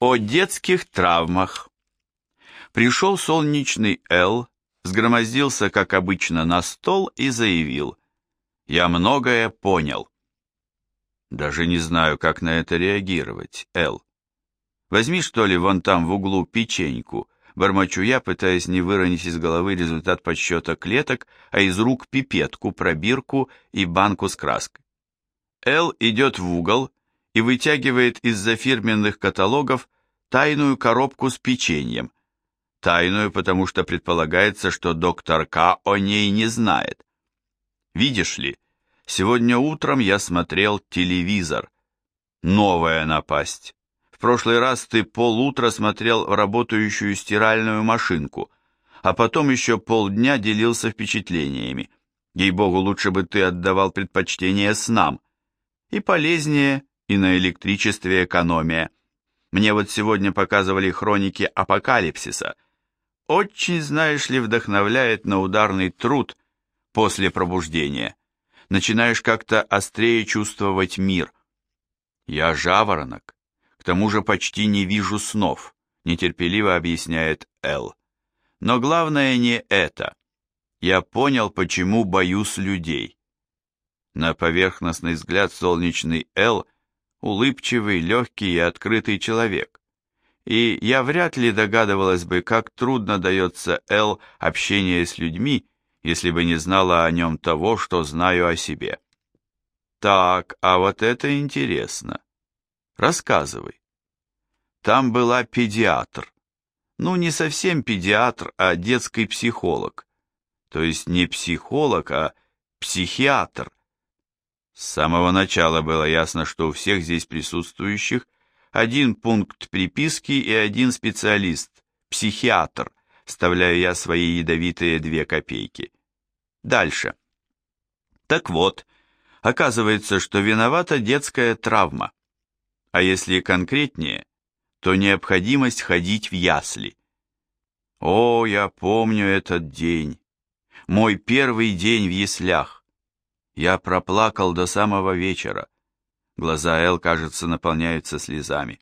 О детских травмах. Пришел солнечный Эл, сгромоздился, как обычно, на стол и заявил. «Я многое понял». Даже не знаю, как на это реагировать, Эл. Возьми, что ли, вон там в углу печеньку, бормочу я, пытаясь не выронить из головы результат подсчета клеток, а из рук пипетку, пробирку и банку с краской. Эл идет в угол и вытягивает из-за фирменных каталогов тайную коробку с печеньем. Тайную, потому что предполагается, что доктор К. о ней не знает. Видишь ли, сегодня утром я смотрел телевизор. Новая напасть. В прошлый раз ты полутра смотрел работающую стиральную машинку, а потом еще полдня делился впечатлениями. Ей-богу, лучше бы ты отдавал предпочтение снам. И полезнее, и на электричестве экономия. Мне вот сегодня показывали хроники апокалипсиса. Очень, знаешь ли, вдохновляет на ударный труд после пробуждения. Начинаешь как-то острее чувствовать мир. Я жаворонок, к тому же почти не вижу снов, нетерпеливо объясняет Эл. Но главное не это. Я понял, почему боюсь людей. На поверхностный взгляд солнечный Эл улыбчивый, легкий и открытый человек. И я вряд ли догадывалась бы, как трудно дается Эл общение с людьми, если бы не знала о нем того, что знаю о себе. Так, а вот это интересно. Рассказывай. Там была педиатр. Ну, не совсем педиатр, а детский психолог. То есть не психолог, а психиатр. С самого начала было ясно, что у всех здесь присутствующих один пункт приписки и один специалист, психиатр, вставляю я свои ядовитые две копейки. Дальше. Так вот, оказывается, что виновата детская травма. А если конкретнее, то необходимость ходить в ясли. О, я помню этот день. Мой первый день в яслях. Я проплакал до самого вечера. Глаза Эл, кажется, наполняются слезами.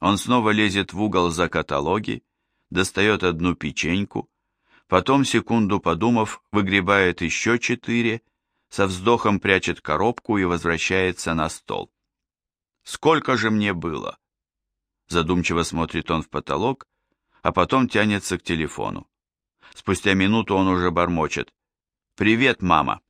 Он снова лезет в угол за каталоги, достает одну печеньку, потом, секунду подумав, выгребает еще четыре, со вздохом прячет коробку и возвращается на стол. «Сколько же мне было?» Задумчиво смотрит он в потолок, а потом тянется к телефону. Спустя минуту он уже бормочет. «Привет, мама!»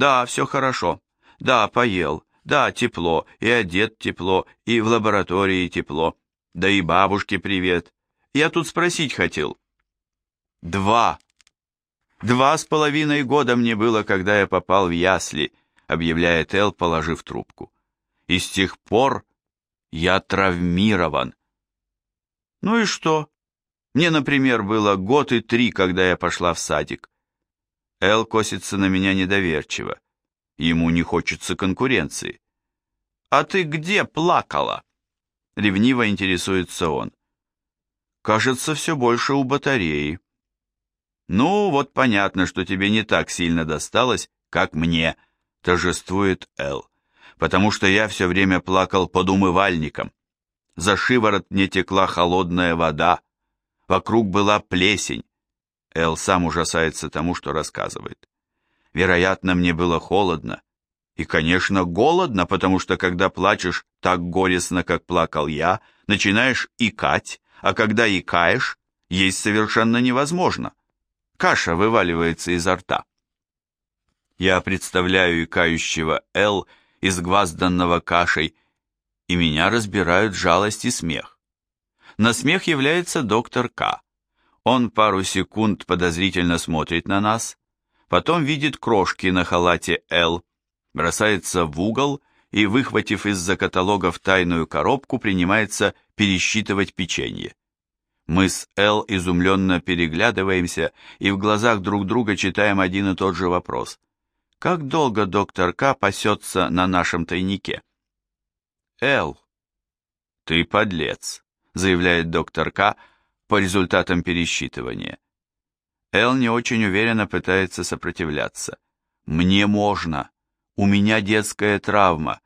Да, все хорошо. Да, поел. Да, тепло. И одет тепло. И в лаборатории тепло. Да и бабушке привет. Я тут спросить хотел. Два. Два с половиной года мне было, когда я попал в ясли, объявляет Эл, положив трубку. И с тех пор я травмирован. Ну и что? Мне, например, было год и три, когда я пошла в садик. Эл косится на меня недоверчиво. Ему не хочется конкуренции. «А ты где плакала?» Ревниво интересуется он. «Кажется, все больше у батареи». «Ну, вот понятно, что тебе не так сильно досталось, как мне», торжествует Эл, «потому что я все время плакал под умывальником. За шиворот мне текла холодная вода, вокруг была плесень, Эл сам ужасается тому, что рассказывает. Вероятно, мне было холодно. И, конечно, голодно, потому что, когда плачешь так горестно, как плакал я, начинаешь икать, а когда икаешь, есть совершенно невозможно. Каша вываливается изо рта. Я представляю икающего Эл, изгвазданного кашей, и меня разбирают жалость и смех. На смех является доктор К. Он пару секунд подозрительно смотрит на нас, потом видит крошки на халате Л, бросается в угол и, выхватив из-за каталогов тайную коробку, принимается пересчитывать печенье. Мы с Эл изумленно переглядываемся и в глазах друг друга читаем один и тот же вопрос. Как долго доктор К пасется на нашем тайнике? Эл, ты подлец, заявляет доктор К, по результатам пересчитывания. Эл не очень уверенно пытается сопротивляться. «Мне можно. У меня детская травма».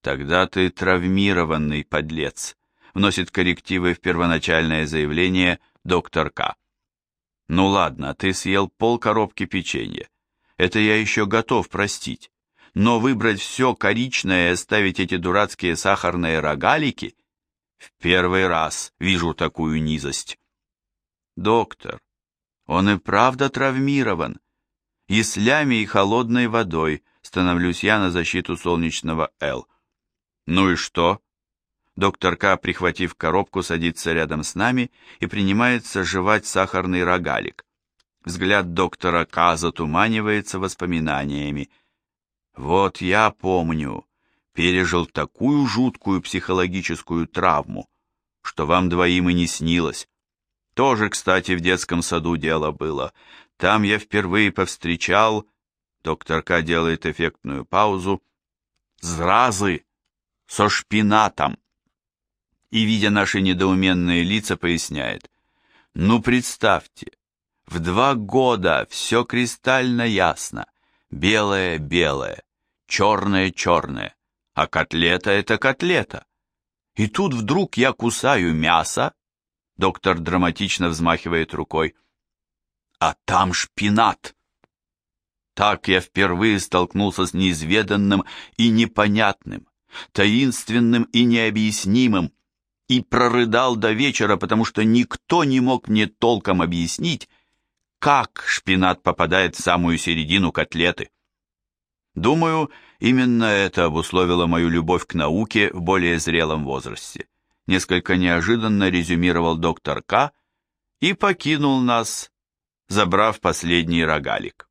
«Тогда ты травмированный подлец», вносит коррективы в первоначальное заявление доктор К. Ну ладно, ты съел пол коробки печенья. Это я еще готов простить. Но выбрать все коричное и оставить эти дурацкие сахарные рогалики? Первый раз вижу такую низость. Доктор, он и правда травмирован. Яслями и холодной водой становлюсь я на защиту солнечного Л. Ну и что? Доктор К, прихватив коробку, садится рядом с нами и принимается жевать сахарный рогалик. Взгляд доктора К затуманивается воспоминаниями. Вот я помню, пережил такую жуткую психологическую травму, что вам двоим и не снилось. Тоже, кстати, в детском саду дело было. Там я впервые повстречал, доктор К делает эффектную паузу, зразы со шпинатом и, видя наши недоуменные лица, поясняет. Ну, представьте, в два года все кристально ясно. Белое-белое, черное-черное, а котлета — это котлета. И тут вдруг я кусаю мясо, доктор драматично взмахивает рукой, а там шпинат. Так я впервые столкнулся с неизведанным и непонятным, таинственным и необъяснимым, и прорыдал до вечера, потому что никто не мог мне толком объяснить, как шпинат попадает в самую середину котлеты. Думаю, именно это обусловило мою любовь к науке в более зрелом возрасте. Несколько неожиданно резюмировал доктор К. и покинул нас, забрав последний рогалик.